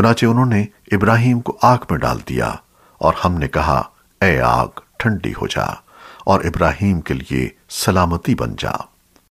چنانچہ انہوں نے ابراہیم کو آگ میں ڈال دیا اور ہم نے کہا، اے آگ، ٹھنڈی ہو جا اور ابراہیم کے لیے سلامتی بن جا۔